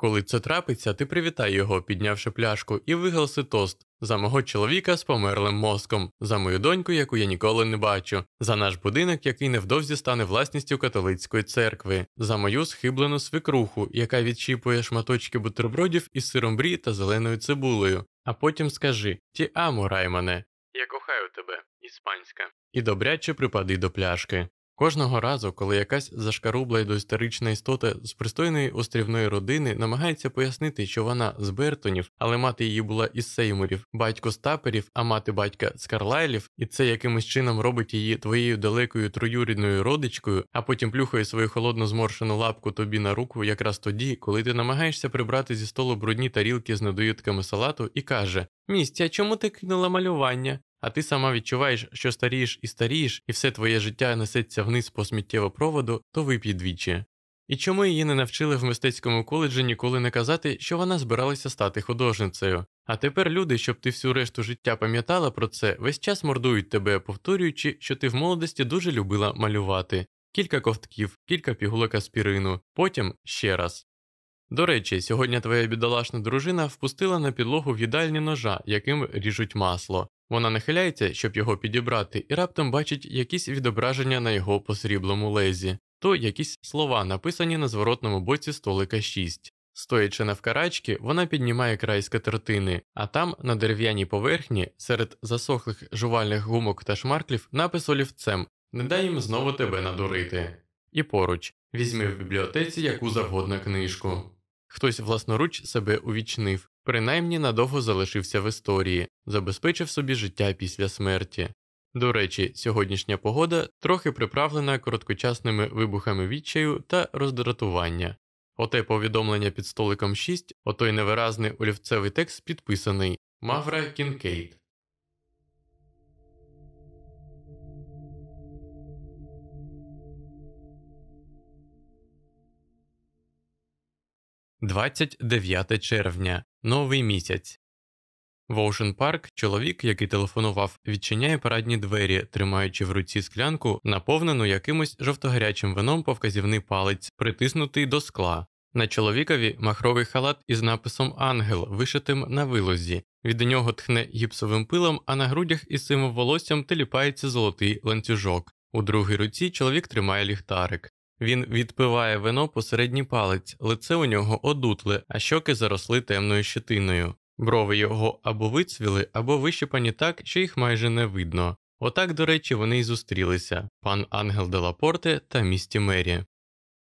Коли це трапиться, ти привітай його, піднявши пляшку, і виголоси тост за мого чоловіка з померлим мозком, за мою доньку, яку я ніколи не бачу, за наш будинок, який невдовзі стане власністю католицької церкви, за мою схиблену свекруху, яка відчіпує шматочки бутербродів із сиром брі та зеленою цибулею. А потім скажи Ті амо, Раймоне, я кохаю тебе, іспанська, і добряче припади до пляшки. Кожного разу, коли якась зашкарубла й доісторична істота з пристойної острівної родини намагається пояснити, що вона з Бертонів, але мати її була із Сеймурів, батько з таперів, а мати батька з Карлайлів, і це якимось чином робить її твоєю далекою троюрідною родичкою, а потім плюхає свою холодно зморшену лапку тобі на руку якраз тоді, коли ти намагаєшся прибрати зі столу брудні тарілки з недоїдками салату, і каже: Містя, чому ти кинула малювання? А ти сама відчуваєш, що старієш і старієш, і все твоє життя несеться вниз по сміттєвопроводу, то вип'й двічі. І чому її не навчили в мистецькому коледжі ніколи не казати, що вона збиралася стати художницею? А тепер люди, щоб ти всю решту життя пам'ятала про це, весь час мордують тебе, повторюючи, що ти в молодості дуже любила малювати. Кілька ковтків, кілька пігулок аспірину, потім ще раз. До речі, сьогодні твоя бідолашна дружина впустила на підлогу в їдальні ножа, яким ріжуть масло. Вона нахиляється, щоб його підібрати, і раптом бачить якісь відображення на його посріблому лезі, то якісь слова, написані на зворотному боці столика 6. Стоячи навкарачки, вона піднімає край скатертини, а там, на дерев'яній поверхні, серед засохлих жувальних гумок та шмарклів, напис олівцем Не дай їм знову тебе надурити. І поруч візьми в бібліотеці яку завгодно книжку. Хтось власноруч себе увічнив, принаймні надовго залишився в історії, забезпечив собі життя після смерті. До речі, сьогоднішня погода трохи приправлена короткочасними вибухами відчаю та роздратування. Оте повідомлення під столиком 6, отой невиразний олівцевий текст підписаний Мавра Кінкейт. 29 червня, новий місяць. В Оушен Парк чоловік, який телефонував, відчиняє парадні двері, тримаючи в руці склянку, наповнену якимось жовтогарячим вином по вказівний палець, притиснутий до скла. На чоловікові махровий халат із написом Ангел, вишитим на вилозі. Від нього тхне гіпсовим пилом, а на грудях із сивим волоссям теліпається золотий ланцюжок. У другій руці чоловік тримає ліхтарик. Він відпиває вино посередній палець, лице у нього одутле, а щоки заросли темною щетиною. Брови його або вицвіли, або вищипані так, що їх майже не видно. Отак, до речі, вони й зустрілися пан Ангел де Лапорте та місті Мері.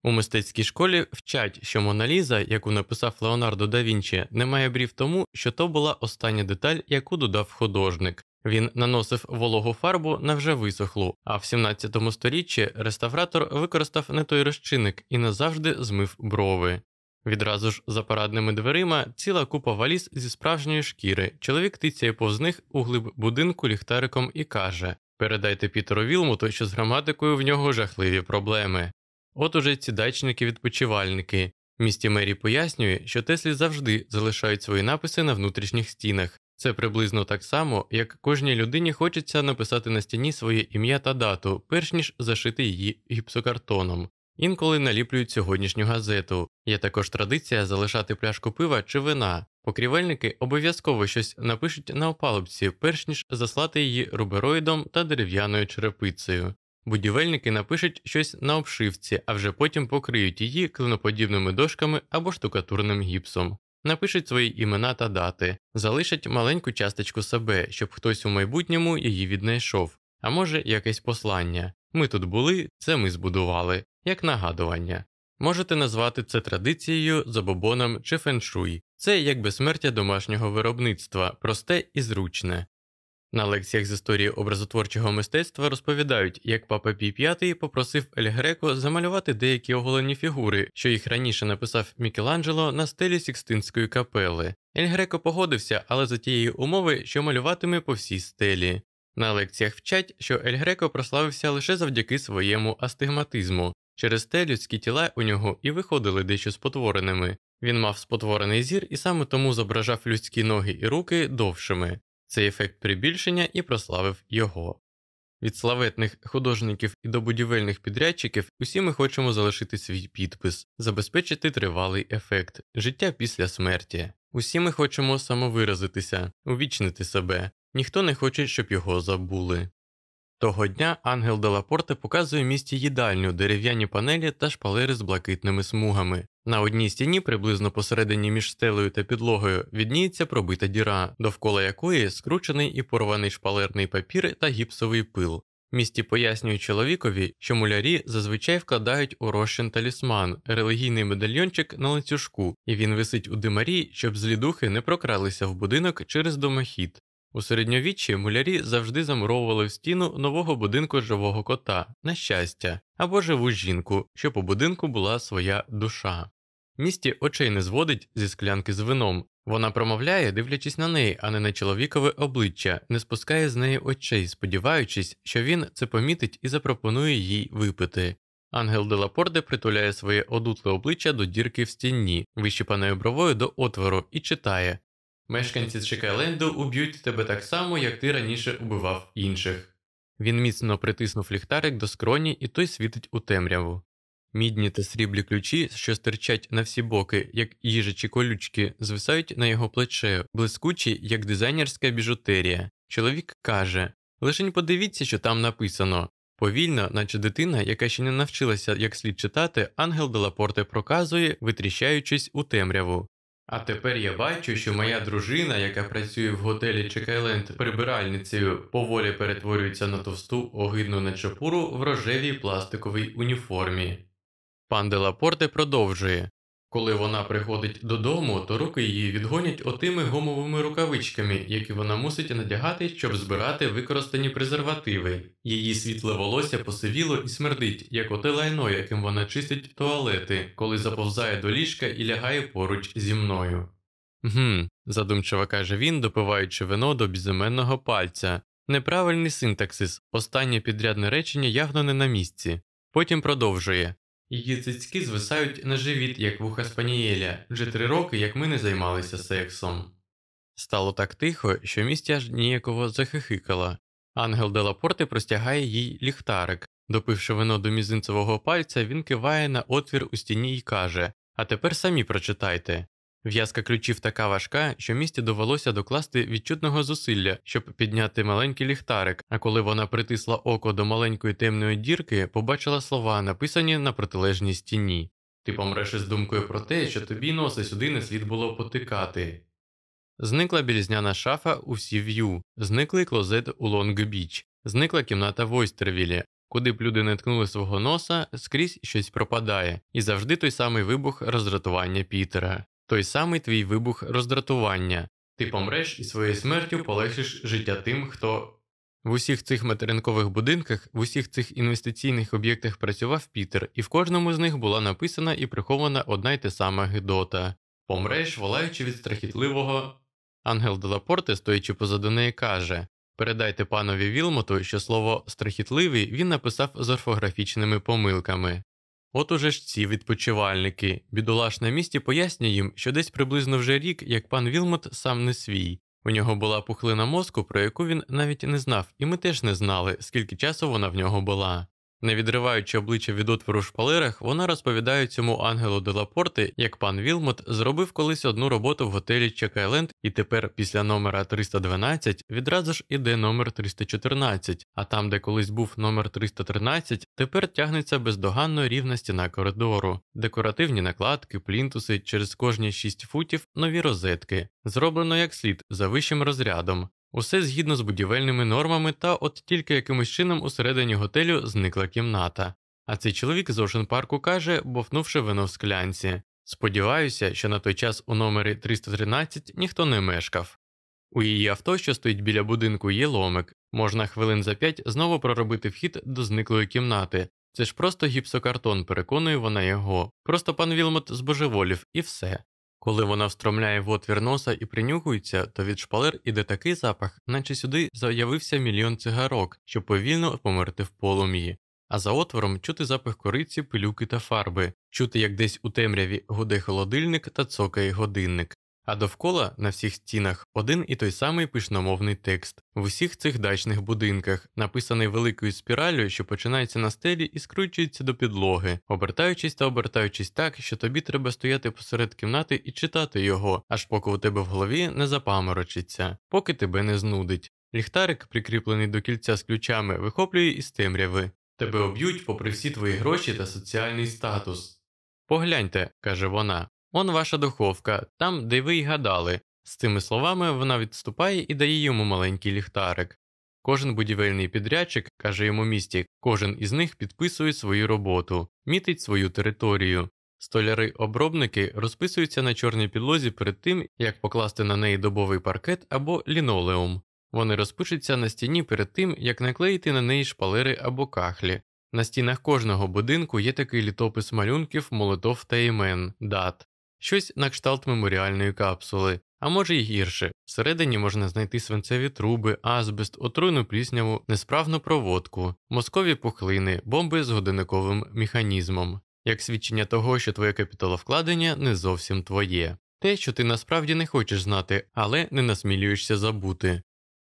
У мистецькій школі вчать, що Моналіза, яку написав Леонардо да Вінчі, не має брів тому, що то була остання деталь, яку додав художник. Він наносив вологу фарбу на вже висохлу, а в 17 сторіччі реставратор використав не той розчинник і назавжди змив брови. Відразу ж за парадними дверима ціла купа валіз зі справжньої шкіри. Чоловік тицяє повз них у глиб будинку ліхтариком і каже: Передайте Пітеру Вілмуту, що з граматикою в нього жахливі проблеми. От уже ці дачники-відпочивальники. Місті Мері пояснює, що Теслі завжди залишають свої написи на внутрішніх стінах. Це приблизно так само, як кожній людині хочеться написати на стіні своє ім'я та дату, перш ніж зашити її гіпсокартоном. Інколи наліплюють сьогоднішню газету. Є також традиція залишати пляшку пива чи вина. Покрівельники обов'язково щось напишуть на опалубці, перш ніж заслати її рубероїдом та дерев'яною черепицею. Будівельники напишуть щось на обшивці, а вже потім покриють її клиноподібними дошками або штукатурним гіпсом. Напишуть свої імена та дати, залишать маленьку часточку себе, щоб хтось у майбутньому її віднайшов, а може якесь послання. Ми тут були, це ми збудували, як нагадування. Можете назвати це традицією, забобоном чи феншуй. Це як безсмертя домашнього виробництва, просте і зручне. На лекціях з історії образотворчого мистецтва розповідають, як папа Пій V попросив Ель Греко замалювати деякі оголені фігури, що їх раніше написав Мікеланджело на стелі Сікстинської капели. Ель Греко погодився, але за тієї умови, що малюватиме по всій стелі. На лекціях вчать, що Ель Греко прославився лише завдяки своєму астигматизму. Через те людські тіла у нього і виходили дещо спотвореними. Він мав спотворений зір і саме тому зображав людські ноги і руки довшими. Цей ефект прибільшення і прославив його. Від славетних художників і до будівельних підрядчиків усі ми хочемо залишити свій підпис, забезпечити тривалий ефект, життя після смерті. Усі ми хочемо самовиразитися, увічнити себе, ніхто не хоче, щоб його забули. Того дня ангел Делапорте показує місті їдальню, дерев'яні панелі та шпалери з блакитними смугами. На одній стіні, приблизно посередині між стелею та підлогою, відніється пробита діра, довкола якої скручений і порваний шпалерний папір та гіпсовий пил. Місті пояснюють чоловікові, що мулярі зазвичай вкладають у розчин талісман, релігійний медальйончик на ланцюжку, і він висить у димарі, щоб злі духи не прокралися в будинок через домохід. У середньовіччі мулярі завжди замуровували в стіну нового будинку живого кота, на щастя, або живу жінку, щоб у будинку була своя душа. Місті очей не зводить зі склянки з вином, вона промовляє, дивлячись на неї, а не на чоловікове обличчя, не спускає з неї очей, сподіваючись, що він це помітить і запропонує їй випити. Ангел Делапорде притуляє своє одутле обличчя до дірки в стіні, вищипаною бровою до отвору, і читає Мешканці Чекайленду уб'ють тебе так само, як ти раніше убивав інших. Він міцно притиснув ліхтарик до скроні, і той світить у темряву. Мідні та сріблі ключі, що стирчать на всі боки, як їжачі колючки, звисають на його плече, блискучі, як дизайнерська біжутерія. Чоловік каже Лишень подивіться, що там написано. Повільно, наче дитина, яка ще не навчилася як слід читати, ангел Делапорте проказує, витріщаючись у темряву. А тепер я бачу, що моя дружина, яка працює в готелі Чекайленд прибиральницею, поволі перетворюється на товсту огидну нечапуру в рожевій пластиковій уніформі. Пан Делапорте продовжує коли вона приходить додому, то руки її відгонять отими гумовими рукавичками, які вона мусить надягати, щоб збирати використані презервативи. Її світле волосся посивіло і смердить, як оте лайно, яким вона чистить туалети, коли заповзає до ліжка і лягає поруч зі мною. Гм, задумчиво каже він, допиваючи вино до безіменного пальця. Неправильний синтаксис, останнє підрядне речення явно не на місці. Потім продовжує Її цицьки звисають на живіт, як вуха спанієля, вже три роки, як ми не займалися сексом. Стало так тихо, що місті аж ніяково захихикала. Ангел Делапорти простягає їй ліхтарик. Допивши вино до мізинцевого пальця, він киває на отвір у стіні і каже А тепер самі прочитайте. В'язка ключів така важка, що місті довелося докласти відчутного зусилля, щоб підняти маленький ліхтарик, а коли вона притисла око до маленької темної дірки, побачила слова, написані на протилежній стіні. Ти помреш із думкою про те, що тобі носа сюди не слід було потикати. Зникла білізняна шафа у Сі-В'ю, зниклий клозет у Лонг-Біч, зникла кімната в Ойстервілі. Куди б люди не ткнули свого носа, скрізь щось пропадає, і завжди той самий вибух роздратування Пітера, той самий твій вибух роздратування. Ти помреш і своєю смертю полегшиш життя тим, хто. В усіх цих материкових будинках, в усіх цих інвестиційних об'єктах працював Пітер, і в кожному з них була написана і прихована одна й та сама гидота Помреш, волаючи від страхітливого. Ангел Делапорте, стоячи позаду неї, каже Передайте панові Вілмоту, що слово страхітливий він написав з орфографічними помилками. От уже ж ці відпочивальники. Бідолашна Місті пояснює їм, що десь приблизно вже рік, як пан Вілмот сам не свій. У нього була пухлина мозку, про яку він навіть не знав, і ми теж не знали, скільки часу вона в нього була. Не відриваючи обличчя від отвору в шпалерах, вона розповідає цьому ангелу Делапорти, як пан Вілмот зробив колись одну роботу в готелі Чекайленд, і тепер після номера 312 відразу ж іде номер 314, а там, де колись був номер 313, тепер тягнеться бездоганно рівна стіна коридору, декоративні накладки, плінтуси через кожні 6 футів нові розетки, зроблено як слід за вищим розрядом. Усе згідно з будівельними нормами, та от тільки якимось чином усередині готелю зникла кімната. А цей чоловік з Ocean парку каже, бовнувши вино в склянці. Сподіваюся, що на той час у номері 313 ніхто не мешкав. У її авто, що стоїть біля будинку, є ломик, можна хвилин за п'ять знову проробити вхід до зниклої кімнати. Це ж просто гіпсокартон, переконує вона його. Просто пан Вілмот збожеволів і все. Коли вона встромляє в отвір носа і принюхується, то від шпалер іде такий запах, наче сюди заявився мільйон цигарок, щоб повільно померти в полум'ї. А за отвором чути запах кориці, пилюки та фарби, чути, як десь у темряві гуде холодильник та цокає годинник. А довкола на всіх стінах один і той самий пишномовний текст в усіх цих дачних будинках, написаний великою спіраллю, що починається на стелі і скручується до підлоги, обертаючись та обертаючись так, що тобі треба стояти посеред кімнати і читати його, аж поки у тебе в голові не запаморочиться, поки тебе не знудить. Ліхтарик, прикріплений до кільця з ключами, вихоплює із темряви. Тебе об'ють попри всі твої гроші та соціальний статус. Погляньте, каже вона. Он ваша духовка, там, де ви й гадали. З цими словами вона відступає і дає йому маленький ліхтарик. Кожен будівельний підрядчик, каже йому місті, кожен із них підписує свою роботу, мітить свою територію. Столяри-обробники розписуються на чорній підлозі перед тим, як покласти на неї добовий паркет або лінолеум. Вони розпишуться на стіні перед тим, як наклеїти на неї шпалери або кахлі. На стінах кожного будинку є такий літопис малюнків, молитов та імен, дат щось на кшталт меморіальної капсули, а може й гірше. Всередині можна знайти свинцеві труби, азбест, отруйну плісняву, несправну проводку, мозкові пухлини, бомби з годинниковим механізмом, як свідчення того, що твоє капіталовкладення не зовсім твоє, те, що ти насправді не хочеш знати, але не насмілюєшся забути.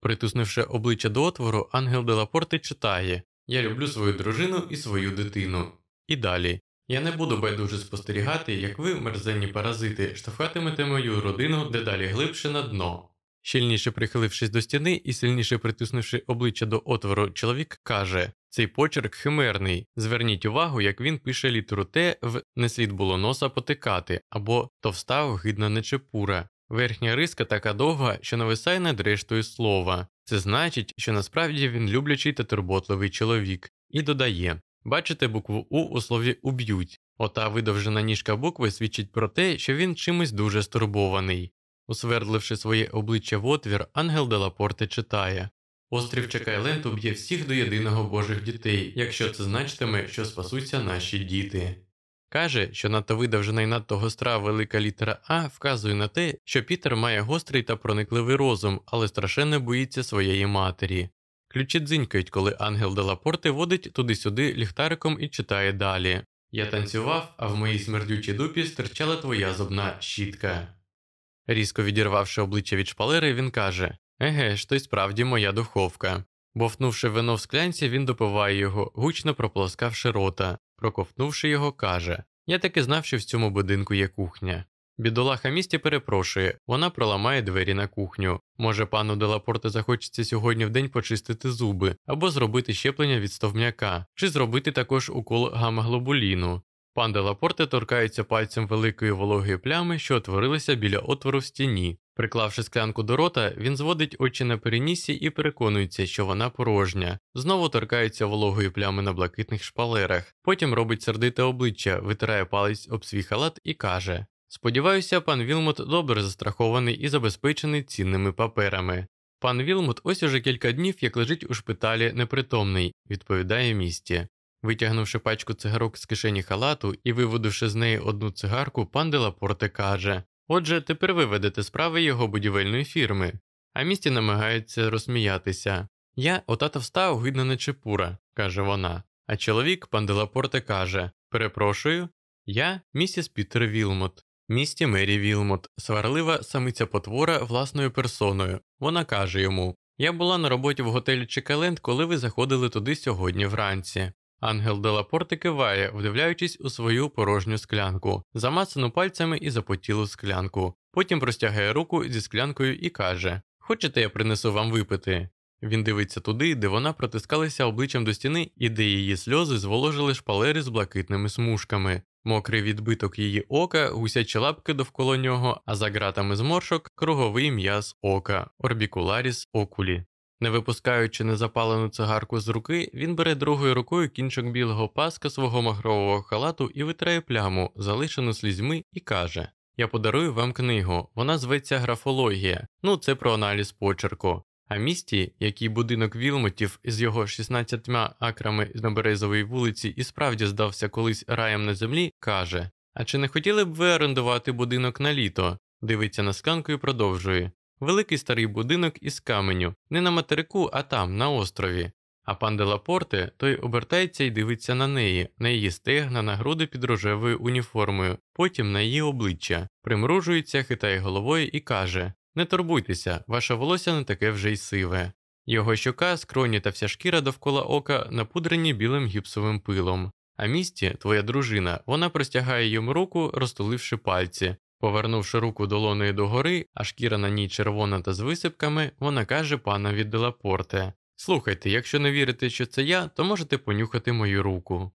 Притуснувши обличчя до отвору, ангел Делапорти читає Я люблю свою дружину і свою дитину. І далі я не буду байдуже спостерігати, як ви, мерзенні паразити, штовхатимете мою родину дедалі глибше на дно. Щільніше прихилившись до стіни і сильніше притиснувши обличчя до отвору, чоловік каже цей почерк химерний. Зверніть увагу, як він пише літеру Т в не слід було носа потикати або товста огидна нечепура. Верхня риска така довга, що нависає над рештою слова. Це значить, що насправді він люблячий та турботливий чоловік, і додає Бачите букву У у слові уб'ють. Ота видовжена ніжка букви свідчить про те, що він чимось дуже стурбований. Усвердливши своє обличчя в отвір, ангел Делапорте читає Острів Чекайленд уб'є всіх до єдиного божих дітей, якщо це значитиме, що спасуться наші діти. Каже, що надто видовжена і надто гостра велика літера А вказує на те, що Пітер має гострий та проникливий розум, але страшенно боїться своєї матері. Ключі дзинькають, коли ангел Делапорте водить туди-сюди ліхтариком і читає далі. Я танцював, а в моїй смердючій дупі стирчала твоя зубна щітка. Різко відірвавши обличчя від шпалери, він каже Еге ж, то й справді моя духовка. Бовтнувши вино в склянці, він допиває його, гучно прополоскавши рота. Проковтнувши його, каже Я таки знав, що в цьому будинку є кухня. Бідолаха місті перепрошує, вона проламає двері на кухню. Може, пану Делапорте захочеться сьогодні в день почистити зуби, або зробити щеплення від стовм'яка, чи зробити також укол гамаглобуліну. Пан Делапорте торкається пальцем великої вологої плями, що утворилася біля отвору в стіні. Приклавши склянку до рота, він зводить очі на перенісся і переконується, що вона порожня. Знову торкається вологої плями на блакитних шпалерах. Потім робить сердите обличчя, витирає палець об свій халат і каже: Сподіваюся, пан Вілмот добре застрахований і забезпечений цінними паперами. Пан Вілмот ось уже кілька днів як лежить у шпиталі непритомний, відповідає Місті. Витягнувши пачку цигарок з кишені халату і видобувши з неї одну цигарку, пан Делапорте каже Отже, тепер ви ведете справи його будівельної фірми, а Місті намагається розсміятися. Я ота таста вгидна нечепура, каже вона. А чоловік, пан Делапорте, каже Перепрошую, я місіс Пітер Вілмот. Місті Мері Вілмот, сварлива самиця потвора власною персоною. Вона каже йому: Я була на роботі в готелі Чекайленд, коли ви заходили туди сьогодні вранці. Ангел Делапорте киває, вдивляючись у свою порожню склянку, замацану пальцями і запотілу склянку. Потім простягає руку зі склянкою і каже: Хочете, я принесу вам випити? Він дивиться туди, де вона протискалася обличчям до стіни і де її сльози зволожили шпалери з блакитними смужками. Мокрий відбиток її ока, гусячі лапки довкола нього, а за ґратами зморшок круговий м'яз ока, орбікуларіс окулі. Не випускаючи незапалену цигарку з руки, він бере другою рукою кінчик білого паска свого махрового халату і витрає пляму, залишену слізьми, і каже: Я подарую вам книгу, вона зветься Графологія, ну це про аналіз почерку. А місті, який будинок Вілмотів з його 16 акрами на березовій вулиці і справді здався колись раєм на землі, каже: А чи не хотіли б ви орендувати будинок на літо? Дивиться на сканку і продовжує. Великий старий будинок із каменю, не на материку, а там, на острові. А пан Делапорте той обертається і дивиться на неї, на її стегна, на груди під рожевою уніформою, потім на її обличчя, примружується, хитає головою і каже Не турбуйтеся, ваше волосся не таке вже й сиве. Його щока, скроні та вся шкіра довкола ока напудрені білим гіпсовим пилом. А місті, твоя дружина, вона простягає йому руку, розтуливши пальці. Повернувши руку долоною догори, а шкіра на ній червона та з висипками, вона каже панові Делапорте Слухайте, якщо не вірите, що це я, то можете понюхати мою руку.